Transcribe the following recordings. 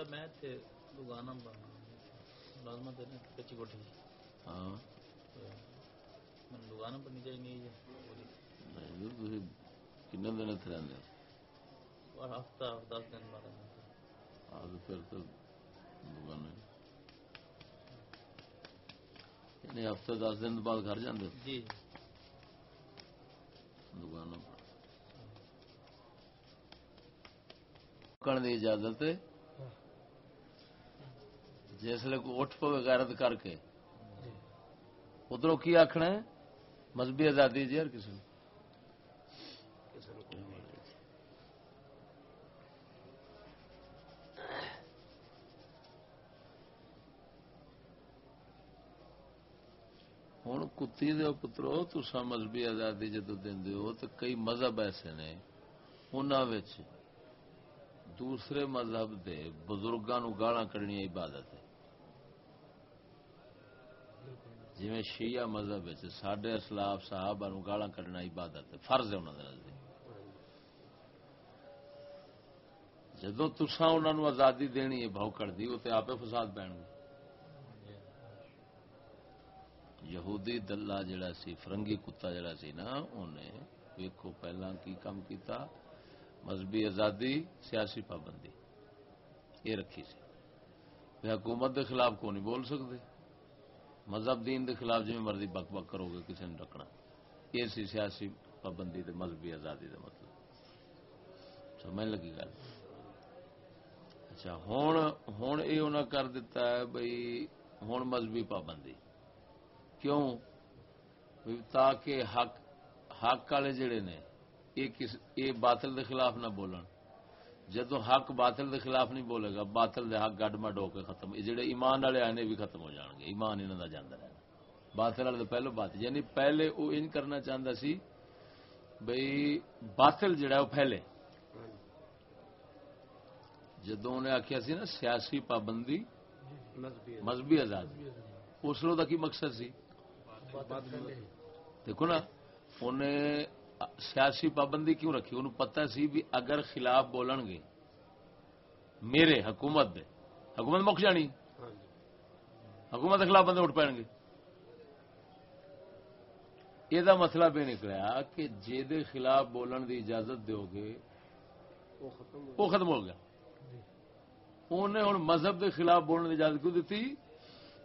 مطلب میں تھے لگانا ملازمہ دینے کچی کوٹھی۔ ہاں۔ میں لگانا پڑنی چاہیے نہیں ہے دن اتنے رہنے اور ہفتہ دس دن بعد آج پھر تو دکان یعنی ہفتے دس دن بعد گھر جاندے؟ جی۔ دکانوں پر کڑنے اجازت ہے؟ جسل کوئی اٹھ پوے غیرت کر کے۔ ادھر کی آخنا ہے؟ مذہبی آزادی جی ہر کسی ہوں کتی دو پترو تسا مذہبی آزادی جدو دے تو کئی مذہب ایسے نے انہوں دوسرے مذہب کے بزرگاں نو گالاں کڈنی عبادت ہے جی شیعہ مذہب سڈے اسلاف صحابہ گالا کڈنا عبادت فرض ہے انہوں نے نزدیک۔ جدو تسا انہوں نے آزادی دینی ہے بھوکڑ دی وہ تو آپ فساد پہن گے۔ یہودی دلہ جڑا سی، فرنگی کتا جڑا سی نا انہیں ویکو پہلا کی کام کیتا، مذہبی آزادی، سیاسی پابندی، یہ رکھی سی۔ حکومت دے خلاف کو نہیں بول سکتے مذہب دین دے خلاف جی مرضی بک بک کرو گے کسی نے رکھنا۔ یہ سی سیاسی پابندی دے، مذہبی آزادی دا مطلب۔ سمجھ لگی گل؟ اچھا ہوں ہوں یہ انہیں کر دیتا ہے بھائی ہوں مذہبی پابندی۔ کیوں؟ تاکہ حق حق والے جڑے نے یہ باطل دے خلاف نہ بولن۔ جدو حق باطل دے خلاف نہیں بولے گا باطل دے حق گڈ مڈ ہو کے ختم۔ جڑے ایمان والے آئے بھی ختم ہو جان گے۔ ایمان انہوں کا جانا رہنا باطل والے پہلو بات یعنی پہلے وہ ان کرنا چاہتا سی بھئی باطل جڑا وہ پھیلے جدو انہیں آخیا سی نا سیاسی پابندی مذہبی آزادی۔ اس کا کی مقصد سی؟ دیکھو نا انہیں سیاسی پابندی کیوں رکھی؟ انہوں پتہ سی بھی اگر خلاف بولن گے، میرے حکومت دے، حکومت مک جانی۔ حکومت خلاف بندے اٹھ پے مطلب یہ مسئلہ بھی نکلا کہ جے دے خلاف بولن دی اجازت دیو گے، وہ ختم ہو گیا۔ انہیں ہوں مذہب دے خلاف بولنے دی اجازت کیوں دیتی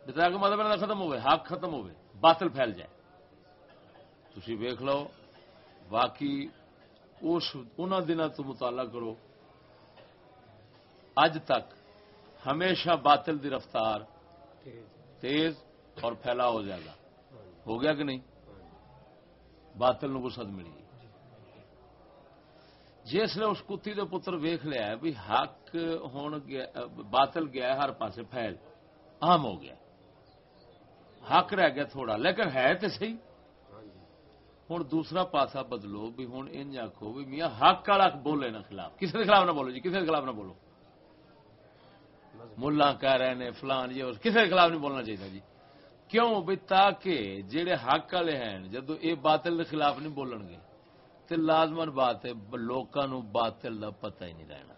بتا کہ مذہب ختم ہوئے، حق ختم ہوئے، باطل پھیل جائے۔ تھی ویخ لو باقی اس دنوں تو مطالعہ کرو۔ اج تک ہمیشہ باطل دی رفتار تیز اور پھیلا ہو جائے گا۔ ہو گیا کہ نہیں؟ باطل نو سد ملی۔ جس نے اس کتی دے پتر ویخ لیا بھی حق ہون گیا باطل گیا ہر پاسے پھیل عام ہو گیا۔ حق رہ گیا تھوڑا، لیکن ہے تو صحیح۔ ہوں دوسرا پاسا بدلو بھی ہوں انج آخو بھی میاں حق والا بولے نا خلاف۔ کسی کے خلاف نہ بولو جی کسی کے خلاف نہ بولو۔ ملا کہہ رہے ہیں فلان جی کسی کے خلاف نہیں بولنا چاہیے جی۔ کیوں؟ بھی تاکہ جہے حق والے ہیں جدو یہ باطل کے خلاف نہیں بولن گے تو لازمن بات ہے لوگوں باطل کا پتا ہی نہیں رہنا۔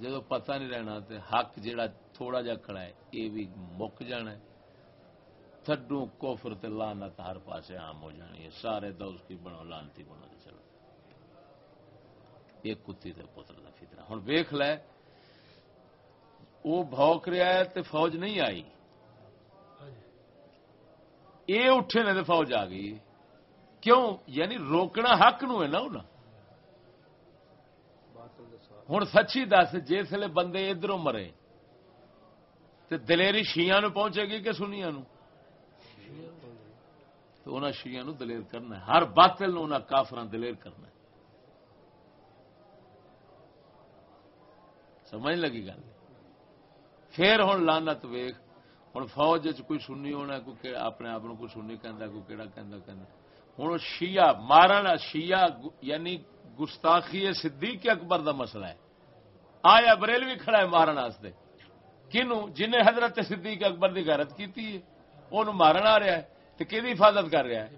جدو پتا نہیں رہنا تو حق جہا تھوڑا جا کڑا ہے یہ بھی مک جانا ہے۔ تھڈو کوفر لانت ہر پاسے عام ہو جانی ہے۔ سارے دوست کی بنو لانتی بنو چلو۔ یہ کتی دے پتر دا فتنہ ہن ویکھ لے وہ بھوک رہا ہے تو فوج نہیں آئی۔ یہ اٹھے نے تو فوج آ گئی۔ کیوں؟ یعنی روکنا حق نو ہے نا انہاں سچی دس جسے بندے ادھر مرے تو دلیری شیا پہنچے گی کہ سنیا نو؟ تو انہوں شیا نو دلیر کرنا ہے۔ ہر باطل نو انہوں کافر دلیر کرنا ہے۔ سمجھ لگی گل؟ پھر ہوں لانت ویخ ہوں فوج کوئی سننی ہونا کوئی اپنے آپ کو سنی کہہ کوئی کہڑا کہہ ہوں شیعہ، مارن شیعہ یعنی گستاخی صدیق اکبر دا مسئلہ ہے۔ آیا بریل بھی کھڑا ہے مارن واسطے۔ کنو جنہیں حضرت صدیق اکبر کی غیرت کی وہ انہوں مارن آ رہا ہے۔ تو کہ حفاظت کر رہا ہے؟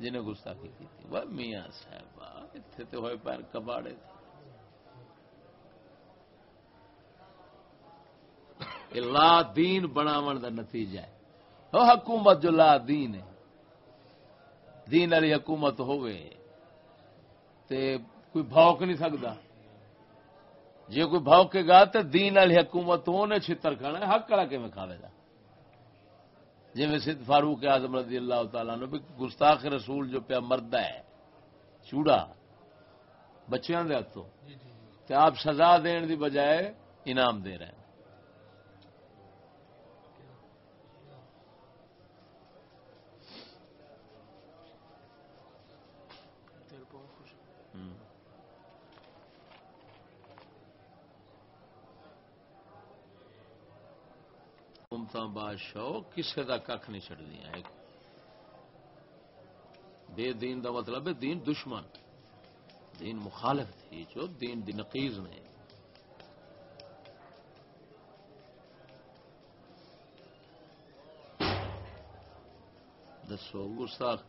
جنہیں گستاخی کی میاں صاحب اتنے تو ہوئے پیر کباڑے تھے۔ لا دین بناو دا نتیجہ ہے۔ وہ حکومت جو لا دین ہے، دین والی حکومت ہوئے تے کوئی بھوک نہیں سکتا۔ جی کوئی بھوکے گا تو دین والی حکومت ہونے چھتر کھانا حق کڑا کہ میں کھاوے گا؟ جی سید فاروق اعظم رضی اللہ تعالیٰ نے بھی گستاخ رسول جو پیا مرد ہے چوڑا بچیاں دے ہاتھوں جی جی کہ آپ سزا دین دی بجائے انعام دے رہے ہیں۔ حکومتاں بادشاہ کسے دا کھ نہیں چڑ دیا بے دین دا مطلب ہے دین دشمن۔ دین مخالف تھی، جو دین دی نقیز نے دسو، گستاخ،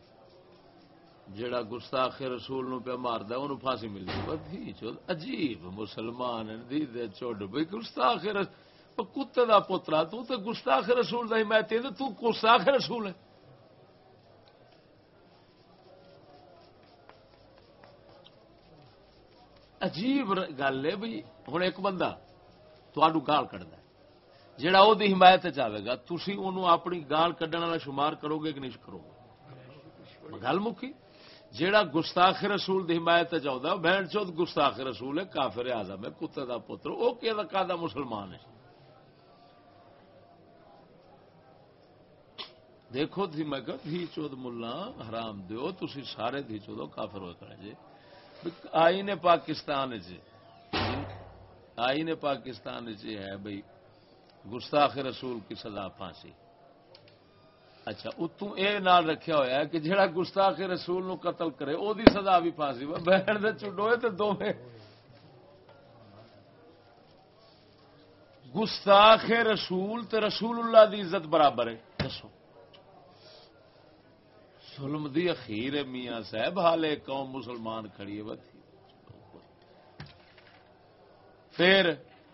جڑا گستاخ رسول نو پہ ماردا انہوں پھانسی ملتی عجیب مسلمان دی دے چوڑ بھئی گستاخ رس او کتے دا پترا، تو تے گستاخ رسول دا حمایت تے تو گستاخ رسول ہے۔ عجیب گل ہے بھئی، ہن ایک بندہ تانوں گال کڈدا ہے۔ جڑا او دی حمایت چاہے گا، تسی اونوں اپنی گال کڈن والا شمار کرو گے کہ نہیں کرو گے؟ گل مکی؟ جیڑا گستاخ رسول دی حمایت چاہتا بہن چوت گستاخ رسول ہے، کافر اعظم ہے، کتے دا پتر، او کہ مسلمان ہے؟ دیکھو تھی میں کہ دھی چود ملا حرام دیو تسی سارے دھی چودو کافر ہوئے کرے جی آئین پاکستان چ آئین پاکستان چ ہے بھئی گستاخ رسول کی سزا پھانسی اچھا اتوں اے نال رکھیا ہوا ہے کہ جہاں گستاخ رسول نو قتل کرے او دی سزا بھی پھانسی بہن دے چڈوئے تے دوویں گستاخ رسول تے رسول اللہ دی عزت برابر ہے دسو ظلم دی اخیر ہے میاں صاحب، حالے قوم مسلمان کھڑی ہے پھر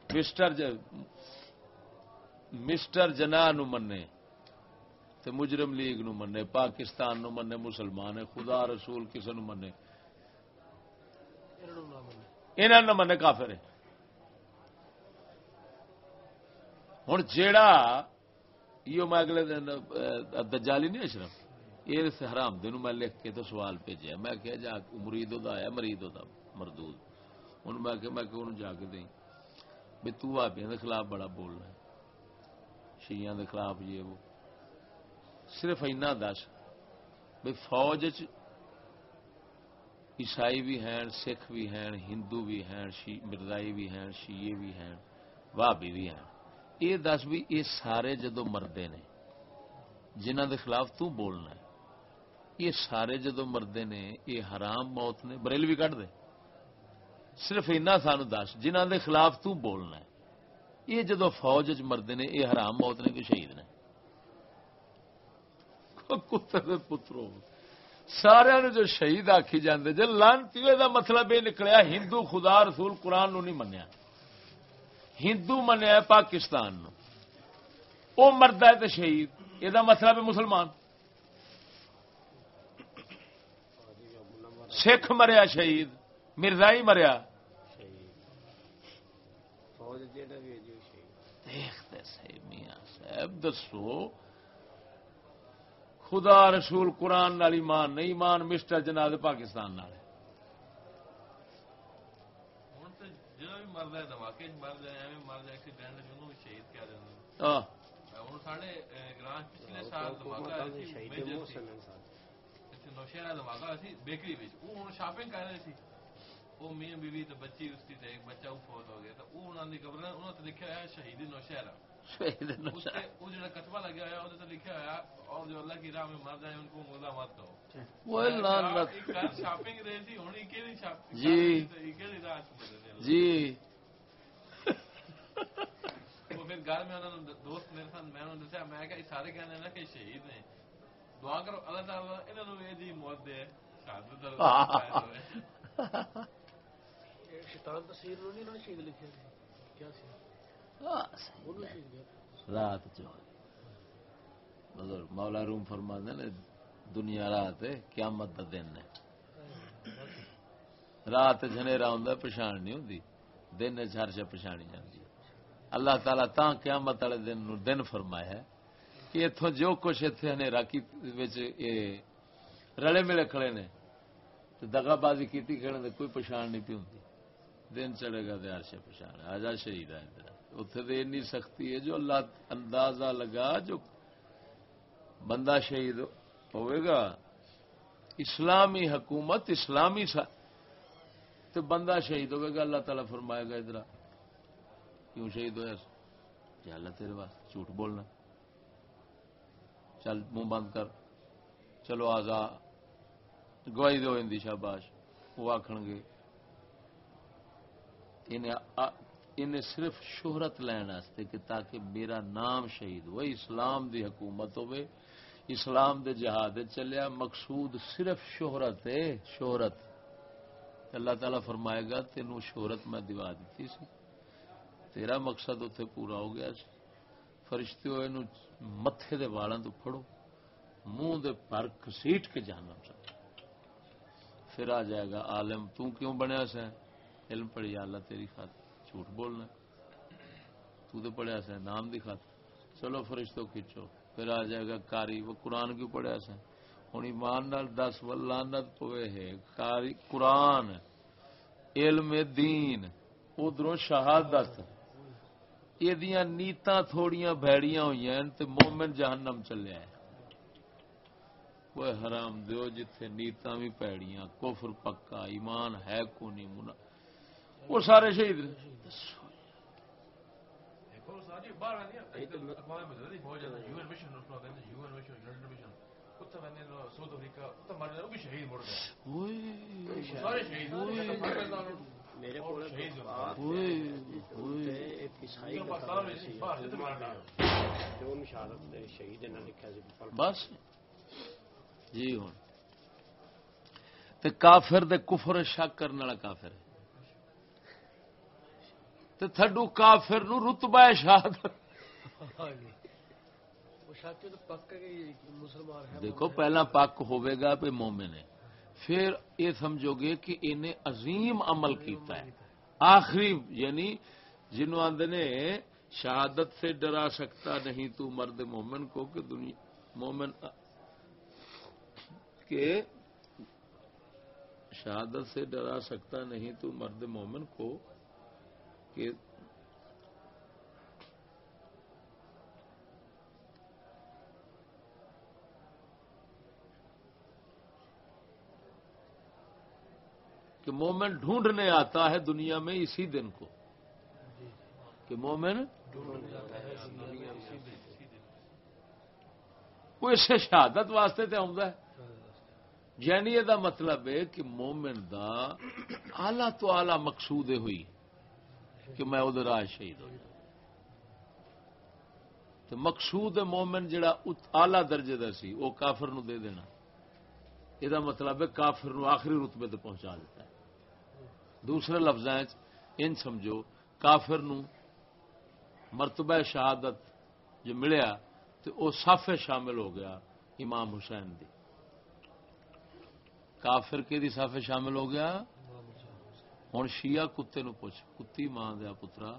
مسٹر ج... مسٹر جناح نو منے تے مجرم لیگ نو منے پاکستان نو منے مسلمان ہے خدا رسول کسے نو منے انہوں انہاں نو منے کافر ہے ہن جیڑا یہ میں اگلے دن، دجالی نہیں اشرف یہ اس حرام دن میں لکھ کے تو سوال بھیجا میں کہ جا مرید دا آیا مرید دا مردود۔ ہن میں کہ میں کہ انہوں جا کے دیں؟ بھی تو آپیاں دے خلاف بڑا بولنا ہے۔ شیعہ دے خلاف یہ وہ۔ صرف اینا دس۔ بھئی فوج عیسائی بھی ہیں، سکھ بھی ہیں، ہندو بھی ہیں، شی- مرزائی بھی ہیں، شیعہ بھی ہیں وابی بھی ہیں۔ یہ دس بھی یہ سارے جدو مردے نے جنہ دے خلاف تو بولنا ہے۔ یہ سارے جدو مردے نے یہ حرام موت نے بریل بھی کٹ دے۔ صرف اینا سانو دس جنہ دے خلاف تو بولنا ہے۔ یہ جدو فوج چ مردے نے یہ حرام موت نے کہ شہید نے۔ کتے پترو سارے نے جو شہید آکھی جاندے جے لانتی دا مطلب یہ نکلیا، ہندو خدا رسول قرآن نو نہیں منیا۔ ہندو منیا پاکستان نو او مرد ہے تے شہید، یہ مطلب ہے مسلمان۔ سکھ مریا شہید مرزائی مریا۔ شہید۔ دیکھتے میاں صاحب دسو۔ خدا رسول قرآن نال ایمان نہیں ایمان مسٹر جناب پاکستان نال ہے۔ نوشیرا تو واگا سی بیکری بچ وہ ہوں شاپنگ کر رہے سی۔ وہ میاں بیوی تو بچی اس کی ایک بچہ وہ فوت ہو گیا۔ تو وہ انہوں نے قبر انہوں نے لکھا ہوا شہید نوشہرہ شہید وہ کتبہ لگا ہوا لکھا ہوا اور جو اللہ کی راہ میں مر جائے ان کو مولا مت وہ لعنت۔ شاپنگ رہی تھی ہونی شاپنگ جی۔ جی۔ وہ پھر گھر میں انہوں نے دوست میرے ساتھ میں انہوں نے دسیا میں کہا سارے کہنے نا کہ شہید ہیں۔ دعا کرو اللہ انہوں موت دے شیطان نہیں شہید لکھے کیا سی؟ رات مولا روم فرما نے دنیا رات قیامت دا دن ہے۔ رات جنرا ہوں پچھان نہیں ہوں دن چ ہر شا پچھانی جاتی اللہ تعالیٰ تا قیامت والے دن دن فرمایا ہے۔ کہ اتوں جو کچھ اتنے ہنیرا رلے ملے کھڑے نے دگا بازی کی کھڑے کوئی پچھان نہیں پی ہوں دن چڑھے گا ہر پچھان آجا شہید ہے اتنے تو این سختی ہے جو اللہ اندازہ لگا جو بندہ شہید ہوئے گا۔ اسلامی حکومت، اسلامی سا تو بندہ شہید ہوئے گا، اللہ تعالیٰ فرمائے گا، ادھر کیوں شہید ہوا اللہ تیرے واسطے جھوٹ بولنا۔ چل منہ بند کر۔ چلو آزا، گواہی دو اندی شاباش۔ وہ آخ گے، انہیں صرف شہرت لین واسطے کہ تاکہ میرا نام شہید ہو، اسلام دی حکومت ہوئے، اسلام دے جہاد چلیا۔ مقصود صرف شہرت ہے، شہرت۔ اللہ تعالی فرمائے گا، تینوں شہرت میں دوا دیتی سی۔ تیرا مقصد اتنے پورا ہو گیا سی۔ فرشتے ہوئے متے دے والا تو پھڑو، منہ دے پر کسیٹ کے جانا چاہتا پھر آ جائے گا، عالم، تو کیوں بنیا سا علم پڑھی اللہ تیری خاطر جھوٹ بولنا تو تو پڑھیا سا نام دی خاطر۔ چلو فرشتوں کھینچو۔ پھر آ جائے گا، کاری، وہ قرآن کیوں پڑھیا سا ہوں ایمان نال دس ولانت پوے ہے، کاری، قرآن، علم دین ادھر شہادت۔ یہ نیتا تھوڑیاں بھڑیاں ہوئی ہیں تے مومن جہنم چلیا ہے وہ حرام دیو جتھے نیتا بھی پیڑیاں کفر پکا ایمان ہے کو نہیں منا وہ سارے شہید بس جی ہوں کافر دے کفر شک کرنے والا کافر ہے۔ تھڈو کافر نو رتبہ شاد دیکھو پہلا پک ہوئے گا پہ مومن ہے۔ پھر یہ سمجھو گے کہ انہیں عظیم عمل کیتا ہے۔ آخری یعنی جنہوں آدھے نے شہادت سے ڈرا سکتا نہیں، تو مرد مومن کو کہ دنیا، مومن، کہ شہادت سے ڈرا سکتا نہیں، تو مرد مومن کو کہ کہ مومن ڈھونڈنے آتا ہے دنیا میں اسی دن کو کہ مومن وہ اسے شہادت واسطے تے آؤں یعنی یہ مطلب ہے کہ مومن دا آلہ تو آلہ مقصود ہوئی کہ میں ادھر آج شہید ہو جاؤں۔ تو مقصود مومن جڑا آلہ درجے کا سی، وہ کافر نو دے دینا۔ یہ مطلب ہے کافر نو آخری رتبے تک پہنچا دیتا ہے۔ دوسرے لفظ ان سمجھو، کافر نو مرتبہ شہادت جو ملیا تو وہ صافے شامل ہو گیا امام حسین دی۔ کافر کے دی صافے شامل ہو گیا؟ ہوں شیعہ کتے نو پوچھ، کتی ماں دیا پترا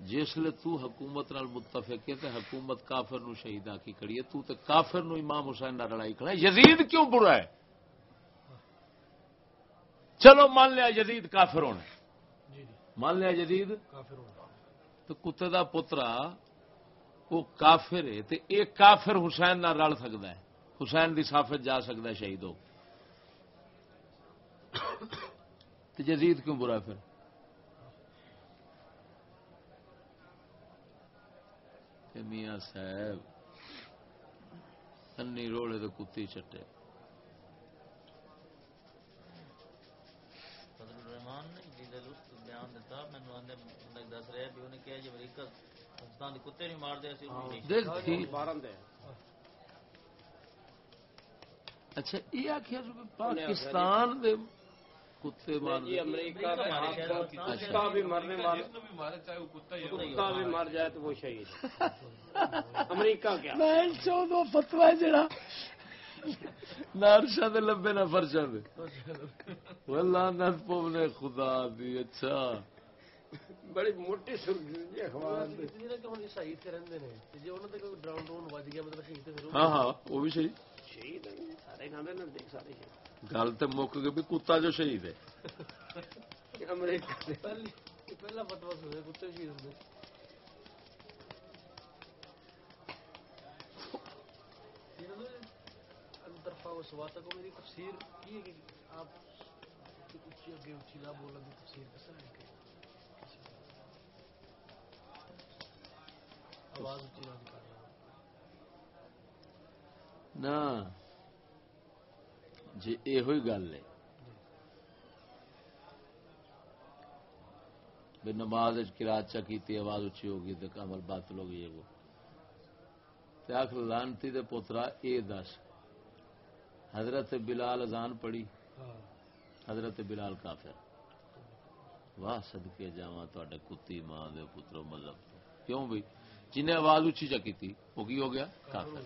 جسل تو حکومت نال متفق ہے تے حکومت کافر نو شہید آکی کڑی ہے، تو تے کافر نو امام حسین نہ لڑائی کھڑا یزید کیوں برا ہے؟ چلو مان لیا یزید کافر ہونا جی، جی۔ مان لیا یزید؟ تو کتے دا پترا وہ کافر ہے تے ایک کافر حسین نہ رل سکتا ہے۔ حسین دی صافت جا سکتا ہے شہید ہو۔ تو جزید کیوں برا پھر؟ میاں صاحب انی روڑے تو کتی چٹے۔ اچھا یہ آخیا پاکستان کتے مار جی امریکہ کتا کتا بھی مر جائے تو وہ شہید ہے۔ امریکہ کیا؟ میں چودہ فتوا جڑا۔ نارشا دے لبے نہ فرشا دے۔ پونے خدا دی اچھا۔ بڑی موٹی جی اخبار نے کوئی ڈراؤن ڈراؤن وج گیا مطلب شہید ہاں ہاں وہ بھی شہید سارے دیکھ سارے گل تے مک گئی بھی کتا جو شہید ہے امریکہ دے پہلی یہ پہلا فتوا سنے کتے شہید ہوندے انترفا و سواتا کو میری تفسیر کی ہے کہ آپ اونچی اگے اونچی نہ بولن دی تفسیر کس طرح ہے کہ نہ جی یہ گل ہے۔ بھی نماز کراچا کی آواز اچھی ہوگی تو کمل باطل ہو گئی وہ۔ آخ لانتی دے پوترا اے دس۔ حضرت بلال اذان پڑھی۔ ہاں۔ حضرت بلال کافر۔ واہ صدقے جاواں تواڈے کتی ماں دے پترو مذہب کیوں بھئی؟ جنہیں آواز اچھی چکی تھی وہ کی ہو گیا؟ کافر۔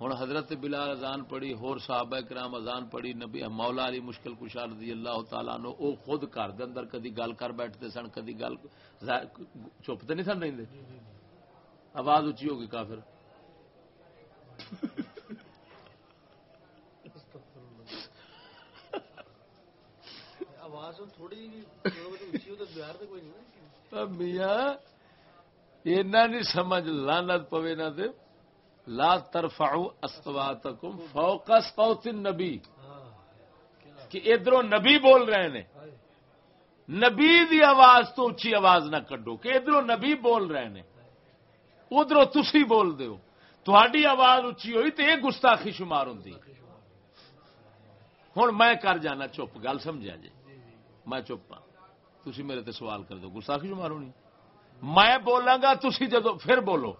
ہوں حضرت بلال اذان پڑھی ہور صحابہ کرام اذان پڑھی نبی مولا علی مشکل کشا رضی اللہ تعالیٰ نو او خود گھر دے اندر کدی گل کر بیٹھتے سن کدی گل چپ تو نہیں سن رہے آواز اچھی ہوگی کافر۔ آواز تھوڑی جی میاں۔ اینا نہیں سمجھ لانت پوے نہ دے۔ لا ترفعوا اصواتکم فوق صوت النبی۔ کہ ادھروں نبی بول رہے ہیں۔ ہائے نبی دی آواز تو اچھی آواز نہ کڈو، کہ ادھروں نبی بول رہے ہیں۔ ادھروں تسی بول دیو تہاڈی آواز اچھی ہوئی تو یہ گستاخی شمار ہوندی۔ ہوں میں کر جانا، چپ، گل سمجھا جی۔ میں چپ ہاں۔ تسی میرے تے سوال کر دو، گستاخی شمار ہونی۔ میں بولاں گا تسی جدو پھر بولو۔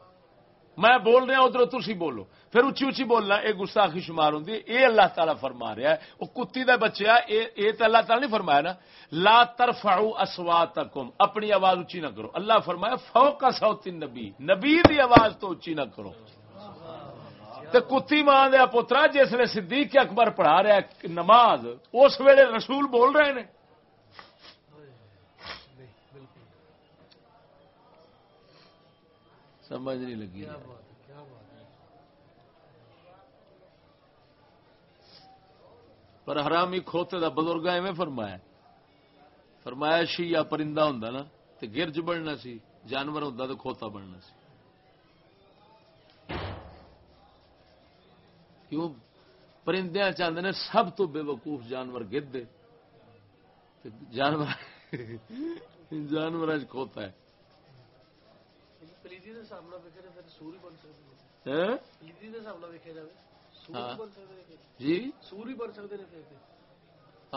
میں بول رہا ادھر تسی بولو۔ پھر اچھی اچھی بولنا یہ گستاخی شمار ہوں یہ اللہ تعالیٰ فرما رہا ہے۔ وہ کتی کا بچہ یہ تو اللہ تعالیٰ نہیں فرمایا نا۔ لا ترفعوا اصواتکم۔ اپنی آواز اچھی نہ کرو۔ اللہ فرمایا، فوق صوت نبی نبی دی آواز تو اچھی نہ کرو۔ تے کتی ماں دیا پترا جس نے صدیق اکبر پڑھا رہا ہے، نماز، اس ویلے رسول بول رہے ہیں نہیں بالکل سمجھ نہیں لگی۔ پر حرامی کھوتے دا بزرگ ایویں فرمایا فرمایا شیعہ پرندہ ہوندا نا تے گرج بننا سی جانور ہوندا تے کھوتا بننا سی۔ کیوں؟ پرندے چاہتے نے سب تو بے وقوف جانور گدے جانور جانور کھوتا ہے۔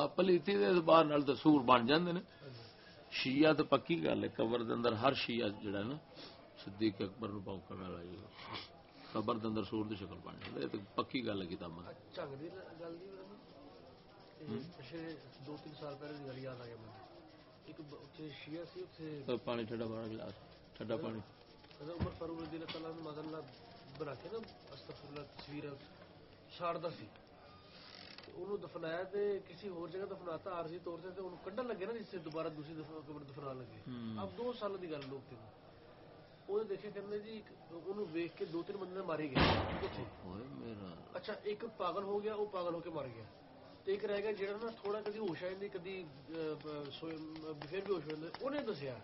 پلیتی اعتبار سور بن جاندے نے تو پکی گل ہے قبر اندر ہر شیعہ جڑا صدیق اکبر نو پاؤکن والا قبر اندر سور دی شکل بن جاندی پکی گل کتاب دو تین سال پہلے دی گل پانی گلاس ٹھڈا پانی عمر فاروق رضی اللہ تعالیٰ نے مدن بنا کے نا استفر اللہ تصویر شاڑتا سی انہوں دفنایا تے کسی اور جگہ دفناتا عارضی طور سے تے انہوں کڈن لگے نا جس سے دوبارہ دوسری دفعہ قبر دفنا لگے۔ اب دو سال دی گل لوگ تے۔ وہ دیکھے کرنے جی انہوں ویکھ کے دو تین بندے مارے گئے۔ اچھا ایک پاگل ہو گیا وہ پاگل ہو کے مار گیا۔ ایک رہ گیا جہاں نا تھوڑا کدی ہوش آئی کدی پھر بھی ہوش آئی انہیں دسیا۔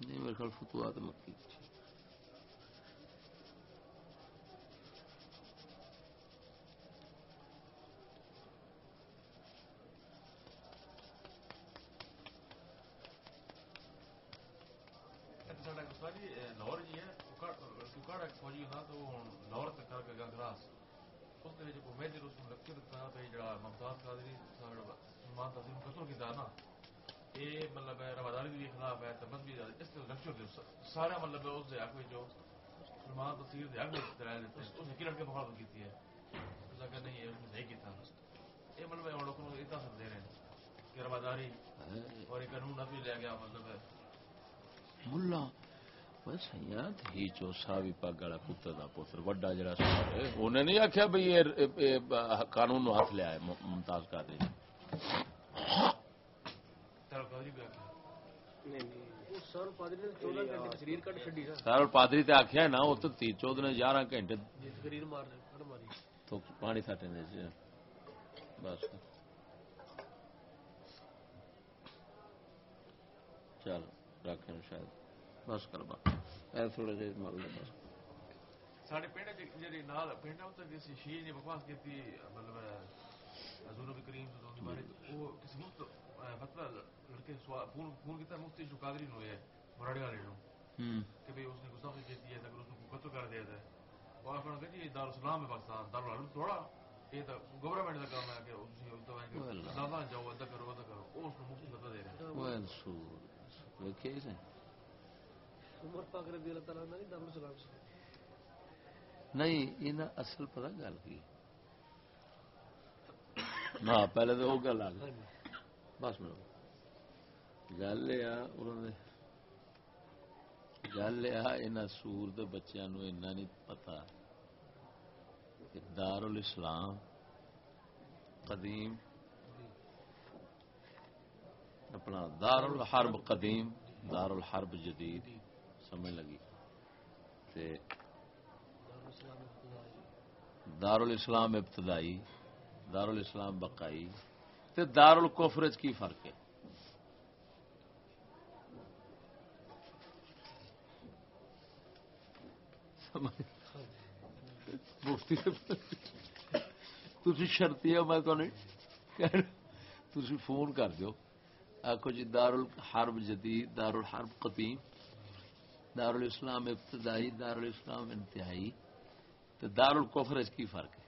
نہیں میرے خیال فتوحات مکی سارا مطلب اس دیا کوئی جو مسلمان تصویر دیا کوئی دلائی دیتے ہیں۔ اس کرن کے مخالفت کی ہے اس کا نہیں ہے اس نے نہیں یہ مطلب ہے لوگوں کو اتنا سب دے رہے ہیں کہ رواداری اور قانون ابھی لیا گیا مطلب ہے۔ ملا قانون ہاتھ لیا ممتاز قادری۔ سر پادری تے آخیا نا، وہ تو تی چودہ نے یارہ گھنٹے تو پانی سٹ جی۔ بس۔ چل، رکھیں شاید۔ بس کر با اے تھوڑے جی مر لے بس۔ ساڈے پنڈ جڑی نال پنڈ تے جس شی نے بکواس کیتی مطلب حضور کریم وہ کسی مفت مطلب لڑکے فون کیتا مفت ایشو نو ہے مراڑے والے نو کہ بھئی اس نے گستاخی کی دی ہے اگر اس کو قتل کر دیا ہے اور اپنا کہ یہ دارالسلام ہے پاکستان دارالعلوم تھوڑا یہ تو گورنمنٹ کا کام ہے کہ اس کو زیادہ جاؤ ادا کرو ادا کرو وہ اس کو مفت فتوی دے رہے ہیں منصور وہ کیس ہے عمر پاک رضی اللہ تعالی عنہ دارالسلام سے نہیں یہ اصل پتہ گل کی ہاں، پہلے تو وہ گل آ گئی بس ملو گل یہ گل یہ سور دے بچیاں نو نہیں پتا کہ دار الاسلام قدیم، اپنا دار الحرب قدیم دار الحرب جدید سمجھ لگی۔ تے دار الاسلام ابتدائی۔ دار الاسلام بقائی تے دار الکفر کی فرق ہے سمجھ؟ مفتی تھی شرطی ہو، میں تو نہیں تھی فون کر دیو آخو جی دار الحرب جدید دار الحرب قدیم دار الاسلام ابتدائی دار الاسلام انتہائی تو دار الکفر کی فرق ہے